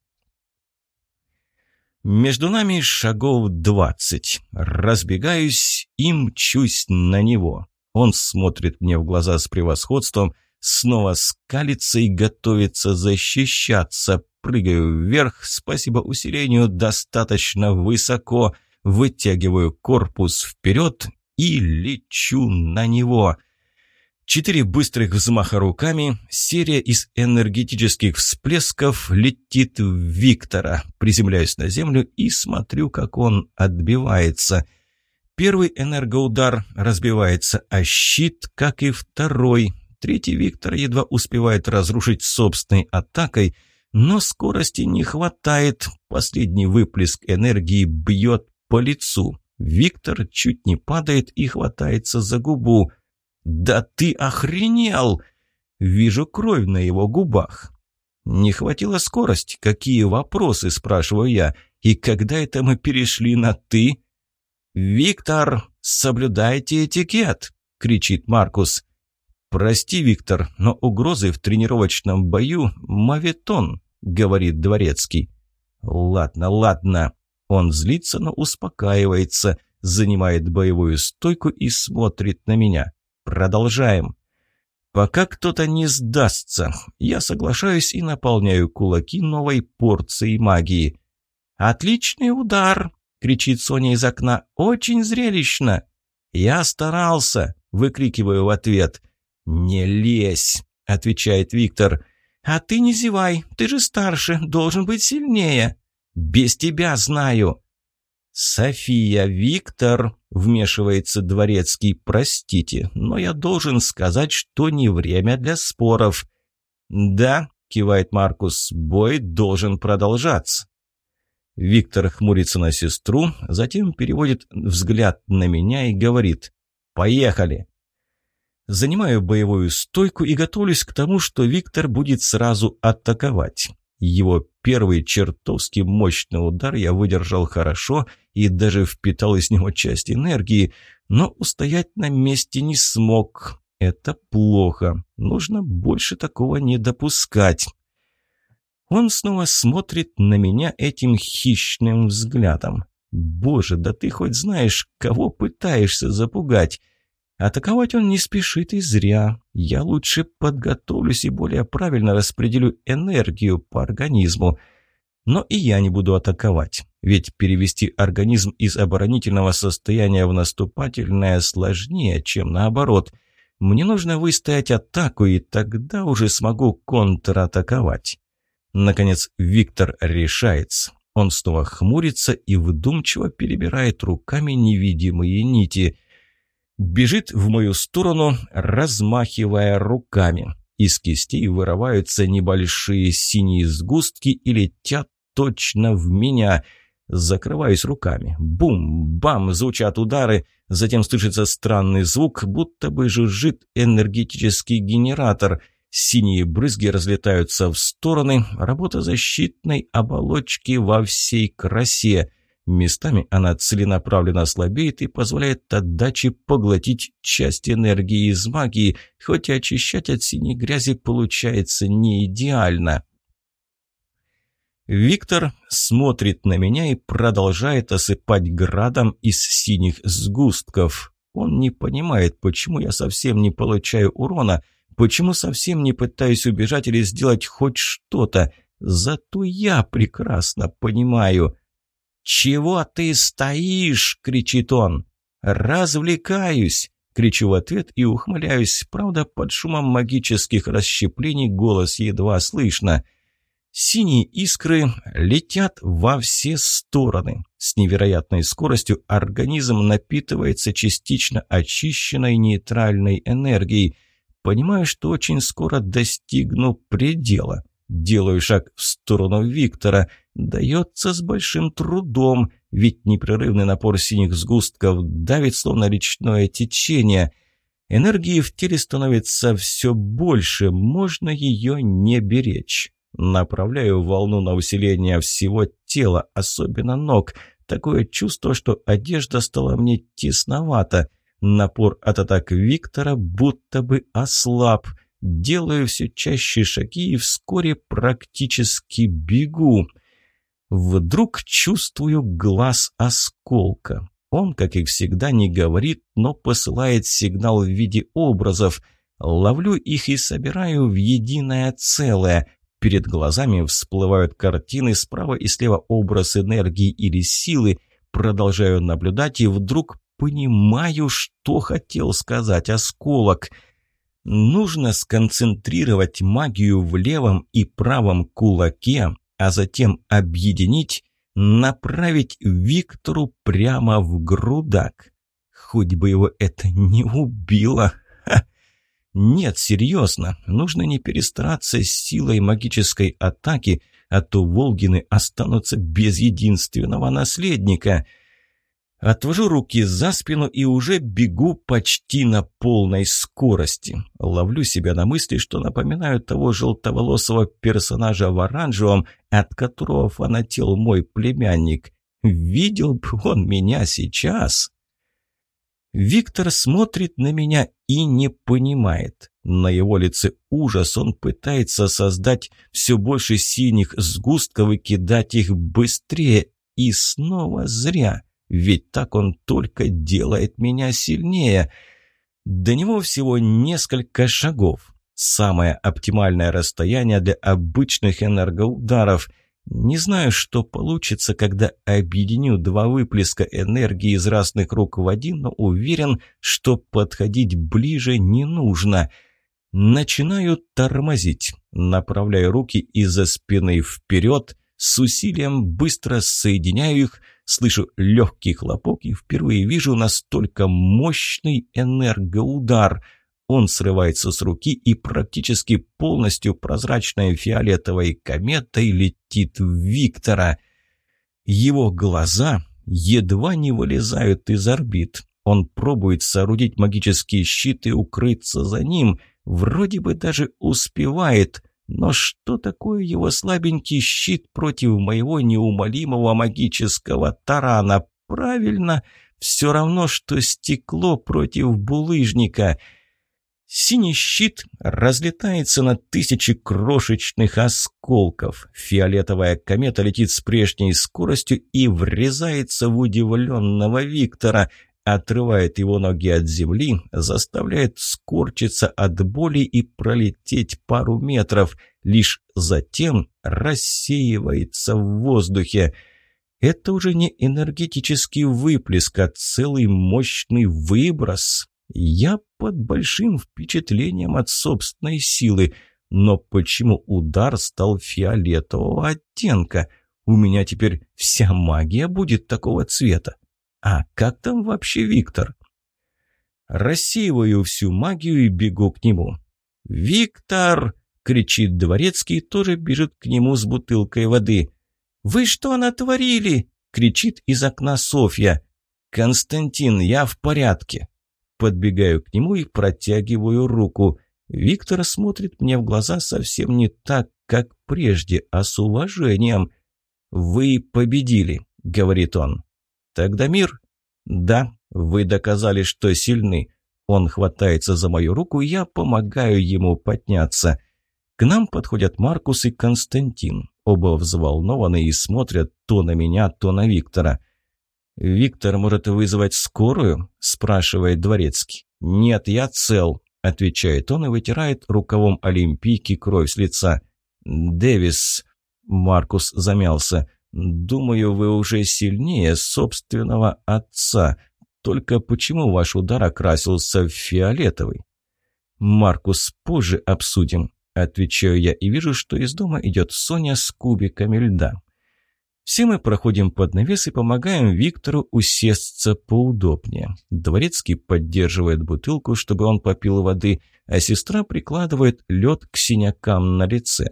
Между нами шагов двадцать. Разбегаюсь и мчусь на него. Он смотрит мне в глаза с превосходством, снова скалится и готовится защищаться. Прыгаю вверх, спасибо усилению, достаточно высоко. Вытягиваю корпус вперед и лечу на него. Четыре быстрых взмаха руками, серия из энергетических всплесков летит в Виктора. Приземляюсь на землю и смотрю, как он отбивается. Первый энергоудар разбивается о щит, как и второй. Третий Виктор едва успевает разрушить собственной атакой – но скорости не хватает. Последний выплеск энергии бьет по лицу. Виктор чуть не падает и хватается за губу. «Да ты охренел!» Вижу кровь на его губах. «Не хватило скорости? Какие вопросы?» – спрашиваю я. «И когда это мы перешли на «ты»?» «Виктор, соблюдайте этикет!» – кричит Маркус. «Прости, Виктор, но угрозы в тренировочном бою – моветон говорит Дворецкий. «Ладно, ладно». Он злится, но успокаивается, занимает боевую стойку и смотрит на меня. «Продолжаем». Пока кто-то не сдастся, я соглашаюсь и наполняю кулаки новой порцией магии. «Отличный удар!» — кричит Соня из окна. «Очень зрелищно!» «Я старался!» – выкрикиваю в ответ. «Не лезь!» – отвечает Виктор. «А ты не зевай, ты же старше, должен быть сильнее». «Без тебя знаю». «София, Виктор», — вмешивается дворецкий, — «простите, но я должен сказать, что не время для споров». «Да», — кивает Маркус, — «бой должен продолжаться». Виктор хмурится на сестру, затем переводит взгляд на меня и говорит «Поехали». Занимаю боевую стойку и готовлюсь к тому, что Виктор будет сразу атаковать. Его первый чертовски мощный удар я выдержал хорошо и даже впитал из него часть энергии, но устоять на месте не смог. Это плохо. Нужно больше такого не допускать. Он снова смотрит на меня этим хищным взглядом. «Боже, да ты хоть знаешь, кого пытаешься запугать?» Атаковать он не спешит и зря. Я лучше подготовлюсь и более правильно распределю энергию по организму. Но и я не буду атаковать, ведь перевести организм из оборонительного состояния в наступательное сложнее, чем наоборот. Мне нужно выстоять атаку, и тогда уже смогу контратаковать. Наконец Виктор решается. Он снова хмурится и вдумчиво перебирает руками невидимые нити – бежит в мою сторону, размахивая руками. Из кистей вырываются небольшие синие сгустки и летят точно в меня. Закрываюсь руками. Бум-бам, звучат удары. Затем слышится странный звук, будто бы жужжит энергетический генератор. Синие брызги разлетаются в стороны. Работа защитной оболочки во всей красе – Местами она целенаправленно слабеет и позволяет отдаче поглотить часть энергии из магии, хоть и очищать от синей грязи получается не идеально. Виктор смотрит на меня и продолжает осыпать градом из синих сгустков. Он не понимает, почему я совсем не получаю урона, почему совсем не пытаюсь убежать или сделать хоть что-то. Зато я прекрасно понимаю – «Чего ты стоишь?» — кричит он. «Развлекаюсь!» — кричу в ответ и ухмыляюсь. Правда, под шумом магических расщеплений голос едва слышно. Синие искры летят во все стороны. С невероятной скоростью организм напитывается частично очищенной нейтральной энергией. Понимаю, что очень скоро достигну предела. Делаю шаг в сторону Виктора. Дается с большим трудом, ведь непрерывный напор синих сгустков давит, словно речное течение. Энергии в теле становится все больше, можно ее не беречь. Направляю волну на усиление всего тела, особенно ног. Такое чувство, что одежда стала мне тесновата. Напор от атак Виктора будто бы ослаб – Делаю все чаще шаги и вскоре практически бегу. Вдруг чувствую глаз осколка. Он, как и всегда, не говорит, но посылает сигнал в виде образов. Ловлю их и собираю в единое целое. Перед глазами всплывают картины, справа и слева образ энергии или силы. Продолжаю наблюдать и вдруг понимаю, что хотел сказать осколок – Нужно сконцентрировать магию в левом и правом кулаке, а затем объединить, направить Виктору прямо в грудак. Хоть бы его это не убило. Ха. Нет, серьезно, нужно не перестараться с силой магической атаки, а то Волгины останутся без единственного наследника – Отвожу руки за спину и уже бегу почти на полной скорости. Ловлю себя на мысли, что напоминаю того желтоволосого персонажа в оранжевом, от которого фанател мой племянник. Видел бы он меня сейчас. Виктор смотрит на меня и не понимает. На его лице ужас, он пытается создать все больше синих сгустков и кидать их быстрее. И снова зря. Ведь так он только делает меня сильнее. До него всего несколько шагов. Самое оптимальное расстояние для обычных энергоударов. Не знаю, что получится, когда объединю два выплеска энергии из разных рук в один, но уверен, что подходить ближе не нужно. Начинаю тормозить, направляю руки из-за спины вперед, с усилием быстро соединяю их, слышу легкий хлопок и впервые вижу настолько мощный энергоудар – он срывается с руки и практически полностью прозрачной фиолетовой кометой летит в Виктора. Его глаза едва не вылезают из орбит. Он пробует соорудить магический щит и укрыться за ним. Вроде бы даже успевает. Но что такое его слабенький щит против моего неумолимого магического тарана? Правильно, все равно, что стекло против булыжника — Синий щит разлетается на тысячи крошечных осколков. Фиолетовая комета летит с прежней скоростью и врезается в удивленного Виктора, отрывает его ноги от земли, заставляет скорчиться от боли и пролететь пару метров, лишь затем рассеивается в воздухе. Это уже не энергетический выплеск, а целый мощный выброс. Я под большим впечатлением от собственной силы. Но почему удар стал фиолетового оттенка? У меня теперь вся магия будет такого цвета. А как там вообще Виктор? Рассеиваю всю магию и бегу к нему. «Виктор!» — кричит дворецкий, тоже бежит к нему с бутылкой воды. «Вы что натворили?» — кричит из окна Софья. «Константин, я в порядке. Подбегаю к нему и протягиваю руку. Виктор смотрит мне в глаза совсем не так, как прежде, а с уважением. «Вы победили», — говорит он. «Тогда мир?» «Да, вы доказали, что сильны». Он хватается за мою руку, я помогаю ему подняться. К нам подходят Маркус и Константин. Оба взволнованы и смотрят то на меня, то на Виктора. «Виктор может вызвать скорую?» – спрашивает Дворецкий. «Нет, я цел», – отвечает он и вытирает рукавом Олимпийки кровь с лица. «Дэвис», – Маркус замялся, – «думаю, вы уже сильнее собственного отца. Только почему ваш удар окрасился в фиолетовый?» «Маркус, позже обсудим», – отвечаю я и вижу, что из дома идет Соня с кубиками льда. Все мы проходим под навес и помогаем Виктору усесться поудобнее. Дворецкий поддерживает бутылку, чтобы он попил воды, а сестра прикладывает лед к синякам на лице.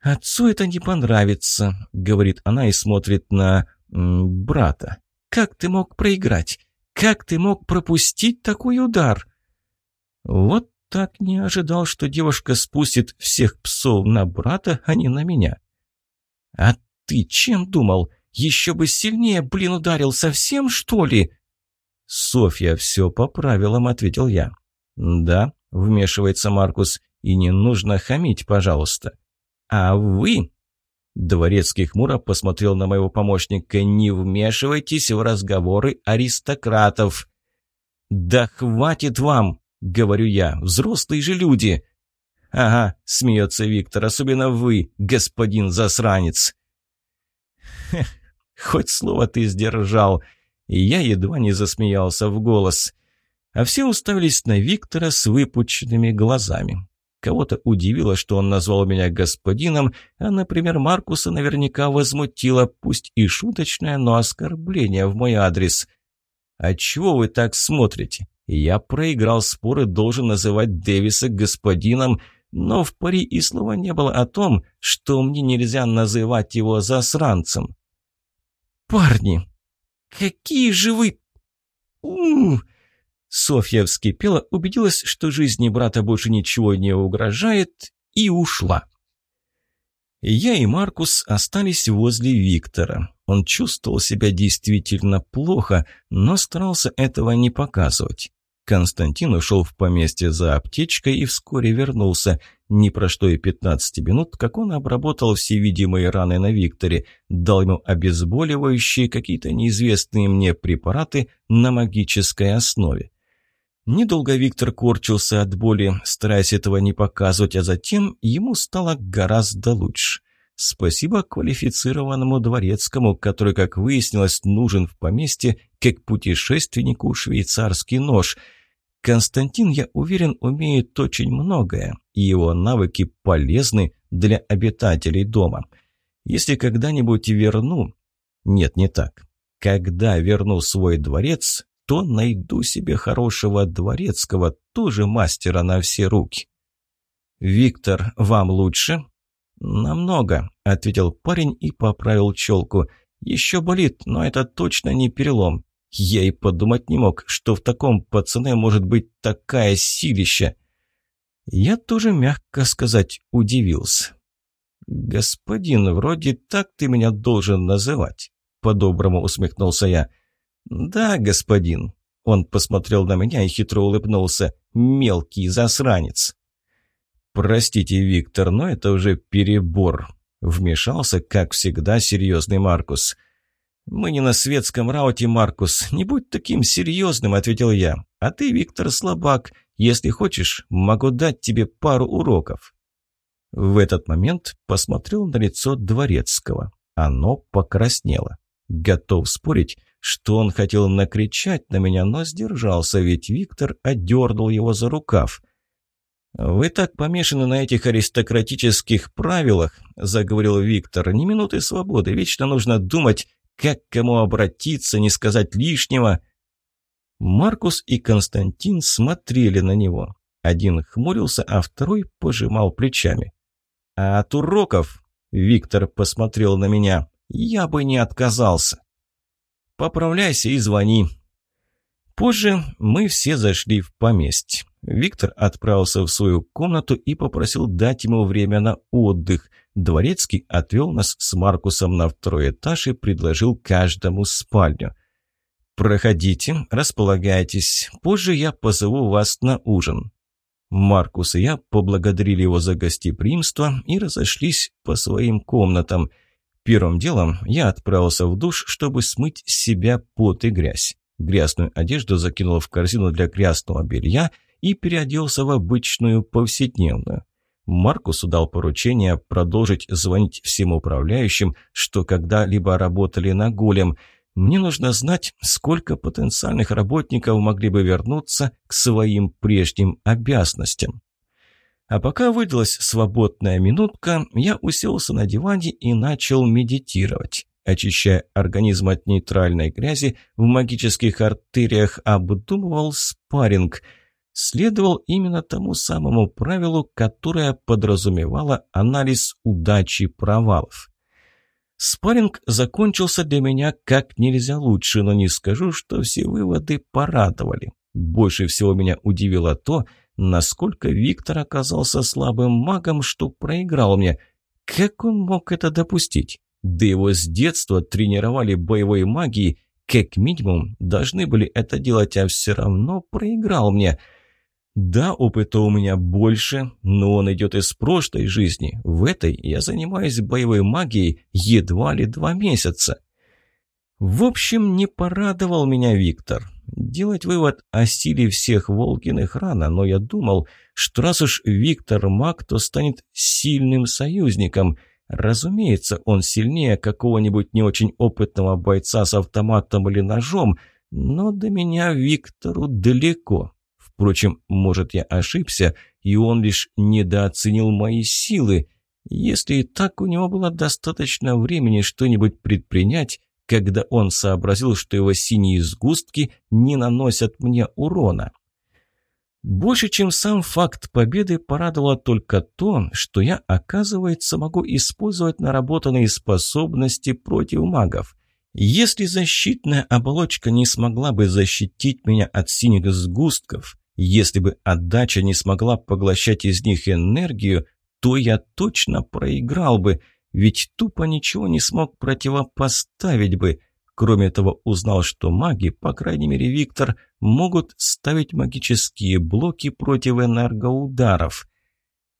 «Отцу это не понравится», — говорит она и смотрит на... брата. «Как ты мог проиграть? Как ты мог пропустить такой удар?» Вот так не ожидал, что девушка спустит всех псов на брата, а не на меня. «А ты чем думал? Еще бы сильнее, блин, ударил совсем, что ли?» «Софья, все по правилам», — ответил я. «Да», — вмешивается Маркус, — «и не нужно хамить, пожалуйста». «А вы...» Дворецкий хмуро посмотрел на моего помощника. «Не вмешивайтесь в разговоры аристократов». «Да хватит вам!» — говорю я. «Взрослые же люди!» «Ага», — смеется Виктор, — «особенно вы, господин засранец». хоть слово ты сдержал!» И я едва не засмеялся в голос. А все уставились на Виктора с выпученными глазами. Кого-то удивило, что он назвал меня господином, а, например, Маркуса наверняка возмутило, пусть и шуточное, но оскорбление в мой адрес. «А чего вы так смотрите? Я проиграл споры, должен называть Дэвиса господином, но в пари и слова не было о том, что мне нельзя называть его засранцем. «Парни, какие же вы...» У Софья вскипела, убедилась, что жизни брата больше ничего не угрожает, и ушла. Я и Маркус остались возле Виктора. Он чувствовал себя действительно плохо, но старался этого не показывать. Константин ушел в поместье за аптечкой и вскоре вернулся. Не прошло и 15 минут, как он обработал все видимые раны на Викторе, дал ему обезболивающие, какие-то неизвестные мне препараты на магической основе. Недолго Виктор корчился от боли, стараясь этого не показывать, а затем ему стало гораздо лучше. Спасибо квалифицированному дворецкому, который, как выяснилось, нужен в поместье, как путешественнику швейцарский нож. Константин, я уверен, умеет очень многое, и его навыки полезны для обитателей дома. Если когда-нибудь верну... Нет, не так. Когда верну свой дворец, то найду себе хорошего дворецкого, тоже мастера на все руки. «Виктор, вам лучше?» «Намного», — ответил парень и поправил челку. «Еще болит, но это точно не перелом. Я и подумать не мог, что в таком пацане может быть такая силища». Я тоже, мягко сказать, удивился. «Господин, вроде так ты меня должен называть», — по-доброму усмехнулся я. «Да, господин». Он посмотрел на меня и хитро улыбнулся. «Мелкий засранец». «Простите, Виктор, но это уже перебор», — вмешался, как всегда, серьезный Маркус. «Мы не на светском рауте, Маркус. Не будь таким серьезным», — ответил я. «А ты, Виктор, слабак. Если хочешь, могу дать тебе пару уроков». В этот момент посмотрел на лицо Дворецкого. Оно покраснело. Готов спорить, что он хотел накричать на меня, но сдержался, ведь Виктор одернул его за рукав. «Вы так помешаны на этих аристократических правилах», – заговорил Виктор. «Ни минуты свободы. Вечно нужно думать, как кому обратиться, не сказать лишнего». Маркус и Константин смотрели на него. Один хмурился, а второй пожимал плечами. «А от уроков?» – Виктор посмотрел на меня. «Я бы не отказался». «Поправляйся и звони», Позже мы все зашли в поместье. Виктор отправился в свою комнату и попросил дать ему время на отдых. Дворецкий отвел нас с Маркусом на второй этаж и предложил каждому спальню. «Проходите, располагайтесь. Позже я позову вас на ужин». Маркус и я поблагодарили его за гостеприимство и разошлись по своим комнатам. Первым делом я отправился в душ, чтобы смыть с себя пот и грязь. Грязную одежду закинул в корзину для грязного белья и переоделся в обычную повседневную. Маркусу дал поручение продолжить звонить всем управляющим, что когда-либо работали на голем. Мне нужно знать, сколько потенциальных работников могли бы вернуться к своим прежним обязанностям. А пока выдалась свободная минутка, я уселся на диване и начал медитировать очищая организм от нейтральной грязи в магических артериях, обдумывал спарринг. Следовал именно тому самому правилу, которое подразумевало анализ удачи провалов. Спарринг закончился для меня как нельзя лучше, но не скажу, что все выводы порадовали. Больше всего меня удивило то, насколько Виктор оказался слабым магом, что проиграл мне. Как он мог это допустить? Да его с детства тренировали боевой магии, как минимум должны были это делать, а все равно проиграл мне. Да, опыта у меня больше, но он идет из прошлой жизни. В этой я занимаюсь боевой магией едва ли два месяца. В общем, не порадовал меня Виктор. Делать вывод о силе всех Волгиных рано, но я думал, что раз уж Виктор маг, то станет сильным союзником – Разумеется, он сильнее какого-нибудь не очень опытного бойца с автоматом или ножом, но до меня Виктору далеко. Впрочем, может, я ошибся, и он лишь недооценил мои силы. Если и так у него было достаточно времени что-нибудь предпринять, когда он сообразил, что его синие сгустки не наносят мне урона. Больше, чем сам факт победы, порадовало только то, что я, оказывается, могу использовать наработанные способности против магов. Если защитная оболочка не смогла бы защитить меня от синих сгустков, если бы отдача не смогла поглощать из них энергию, то я точно проиграл бы, ведь тупо ничего не смог противопоставить бы – Кроме того, узнал, что маги, по крайней мере Виктор, могут ставить магические блоки против энергоударов.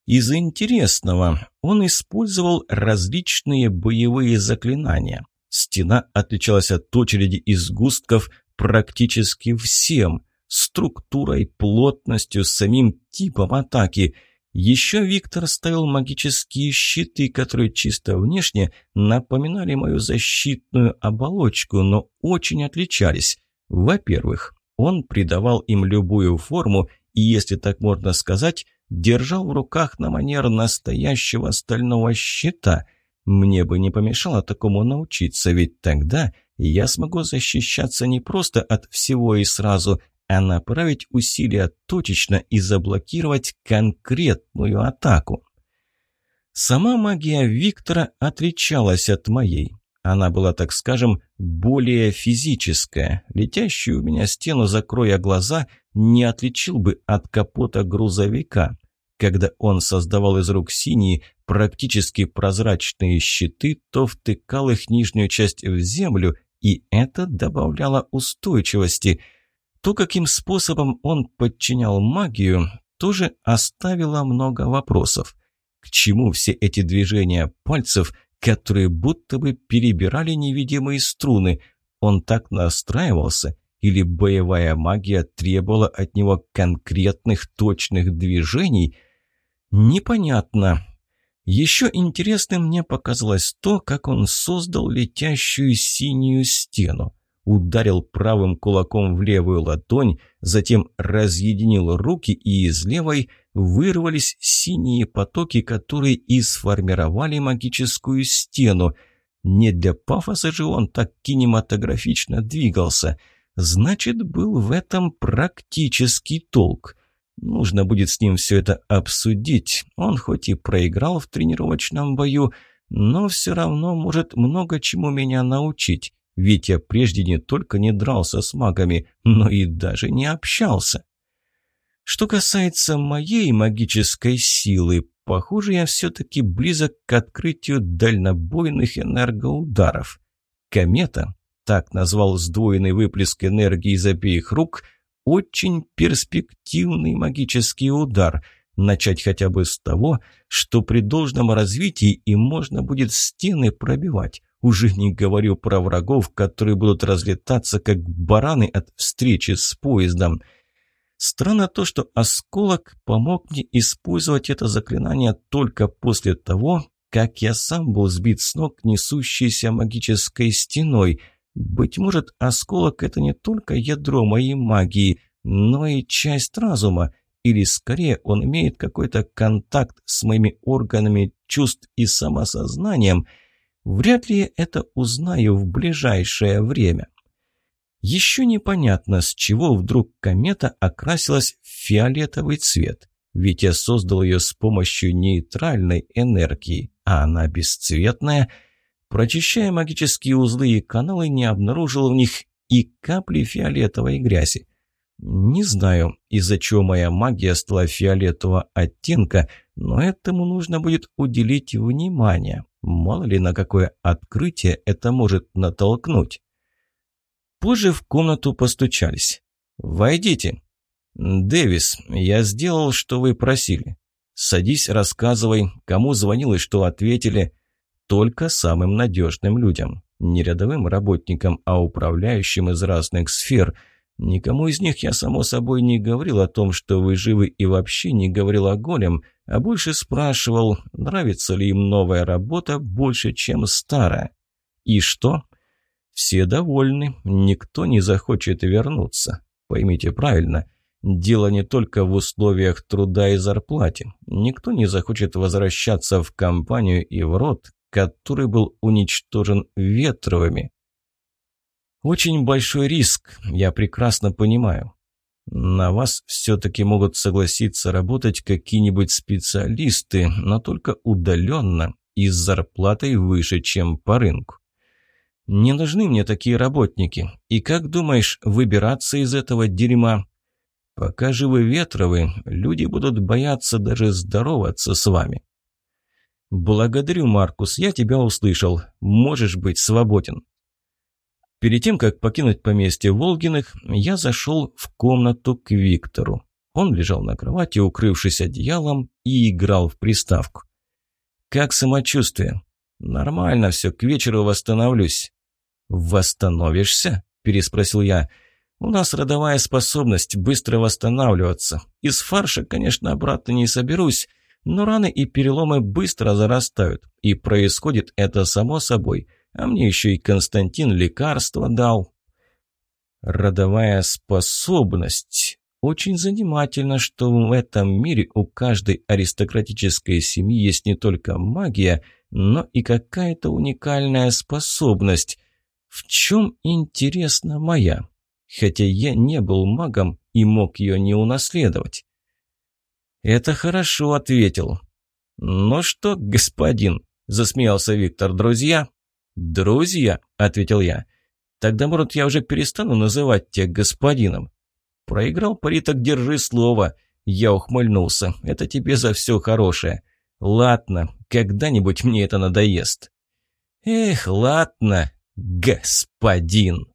Из интересного, он использовал различные боевые заклинания. Стена отличалась от очереди из густков практически всем – структурой, плотностью, самим типом атаки. Еще Виктор ставил магические щиты, которые чисто внешне напоминали мою защитную оболочку, но очень отличались. Во-первых, он придавал им любую форму и, если так можно сказать, держал в руках на манер настоящего стального щита. Мне бы не помешало такому научиться, ведь тогда я смогу защищаться не просто от всего и сразу, а направить усилия точечно и заблокировать конкретную атаку. Сама магия Виктора отличалась от моей. Она была, так скажем, более физическая. Летящую у меня стену, закроя глаза, не отличил бы от капота грузовика. Когда он создавал из рук синие, практически прозрачные щиты, то втыкал их нижнюю часть в землю, и это добавляло устойчивости. То, каким способом он подчинял магию, тоже оставило много вопросов. К чему все эти движения пальцев, которые будто бы перебирали невидимые струны? Он так настраивался, или боевая магия требовала от него конкретных точных движений? Непонятно. Еще интересным мне показалось то, как он создал летящую синюю стену. Ударил правым кулаком в левую ладонь, затем разъединил руки, и из левой вырвались синие потоки, которые и сформировали магическую стену. Не для пафоса же он так кинематографично двигался – Значит, был в этом практический толк. Нужно будет с ним все это обсудить. Он хоть и проиграл в тренировочном бою, но все равно может много чему меня научить. Ведь я прежде не только не дрался с магами, но и даже не общался. Что касается моей магической силы, похоже, я все-таки близок к открытию дальнобойных энергоударов. Комета так назвал сдвоенный выплеск энергии из обеих рук, очень перспективный магический удар. Начать хотя бы с того, что при должном развитии им можно будет стены пробивать. Уже не говорю про врагов, которые будут разлетаться, как бараны от встречи с поездом. Странно то, что осколок помог мне использовать это заклинание только после того, как я сам был сбит с ног несущейся магической стеной – быть может, осколок – это не только ядро моей магии, но и часть разума, или скорее он имеет какой-то контакт с моими органами чувств и самосознанием. Вряд ли это узнаю в ближайшее время. Еще непонятно, с чего вдруг комета окрасилась в фиолетовый цвет. Ведь я создал ее с помощью нейтральной энергии, а она бесцветная – Прочищая магические узлы и каналы, не обнаружил в них и капли фиолетовой грязи. Не знаю, из-за чего моя магия стала фиолетового оттенка, но этому нужно будет уделить внимание. Мало ли на какое открытие это может натолкнуть. Позже в комнату постучались. «Войдите». «Дэвис, я сделал, что вы просили. Садись, рассказывай, кому звонил и что ответили только самым надежным людям. Не рядовым работникам, а управляющим из разных сфер. Никому из них я, само собой, не говорил о том, что вы живы, и вообще не говорил о голем, а больше спрашивал, нравится ли им новая работа больше, чем старая. И что? Все довольны, никто не захочет вернуться. Поймите правильно – Дело не только в условиях труда и зарплате. Никто не захочет возвращаться в компанию и в род, который был уничтожен ветровыми. Очень большой риск, я прекрасно понимаю. На вас все-таки могут согласиться работать какие-нибудь специалисты, но только удаленно и с зарплатой выше, чем по рынку. Не нужны мне такие работники. И как думаешь выбираться из этого дерьма? Пока живы ветровы, люди будут бояться даже здороваться с вами. «Благодарю, Маркус, я тебя услышал. Можешь быть свободен». Перед тем, как покинуть поместье Волгиных, я зашел в комнату к Виктору. Он лежал на кровати, укрывшись одеялом, и играл в приставку. «Как самочувствие?» «Нормально все, к вечеру восстановлюсь». «Восстановишься?» – переспросил я. «У нас родовая способность быстро восстанавливаться. Из фарша, конечно, обратно не соберусь». но раны и переломы быстро зарастают, и происходит это само собой. А мне еще и Константин лекарство дал. Родовая способность. Очень занимательно, что в этом мире у каждой аристократической семьи есть не только магия, но и какая-то уникальная способность. В чем, интересно, моя? Хотя я не был магом и мог ее не унаследовать. «Это хорошо», — ответил. «Ну что, господин?» — засмеялся Виктор. «Друзья?» «Друзья?» — ответил я. «Тогда, может, я уже перестану называть тебя господином?» «Проиграл пари, так держи слово». Я ухмыльнулся. «Это тебе за все хорошее». «Ладно, когда-нибудь мне это надоест». «Эх, ладно, господин».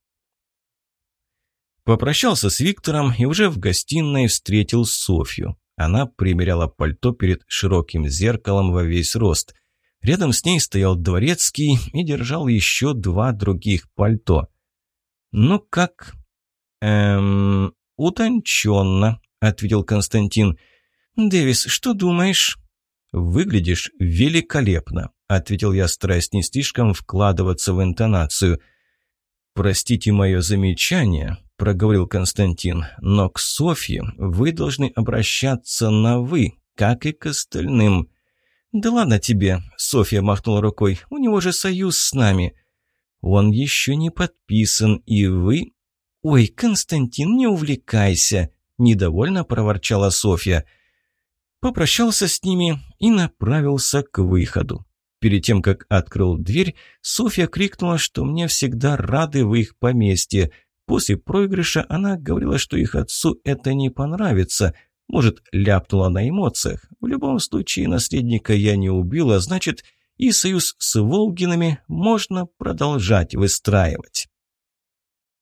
Попрощался с Виктором и уже в гостиной встретил Софью. Она примеряла пальто перед широким зеркалом во весь рост. Рядом с ней стоял дворецкий и держал еще два других пальто. «Ну как?» «Эм... утонченно», — ответил Константин. «Дэвис, что думаешь?» «Выглядишь великолепно», — ответил я, стараясь не слишком вкладываться в интонацию. «Простите мое замечание, – проговорил Константин. «Но к Софье вы должны обращаться на «вы», как и к остальным». «Да ладно тебе», – Софья махнула рукой, – «у него же союз с нами». «Он еще не подписан, и вы...» «Ой, Константин, не увлекайся», – недовольно проворчала Софья. Попрощался с ними и направился к выходу. Перед тем, как открыл дверь, Софья крикнула, что мне всегда рады в их поместье – После проигрыша она говорила, что их отцу это не понравится. Может, ляпнула на эмоциях. В любом случае, наследника я не убила, значит, и союз с Волгинами можно продолжать выстраивать.